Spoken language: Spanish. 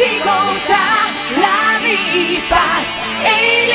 si goza la di paz.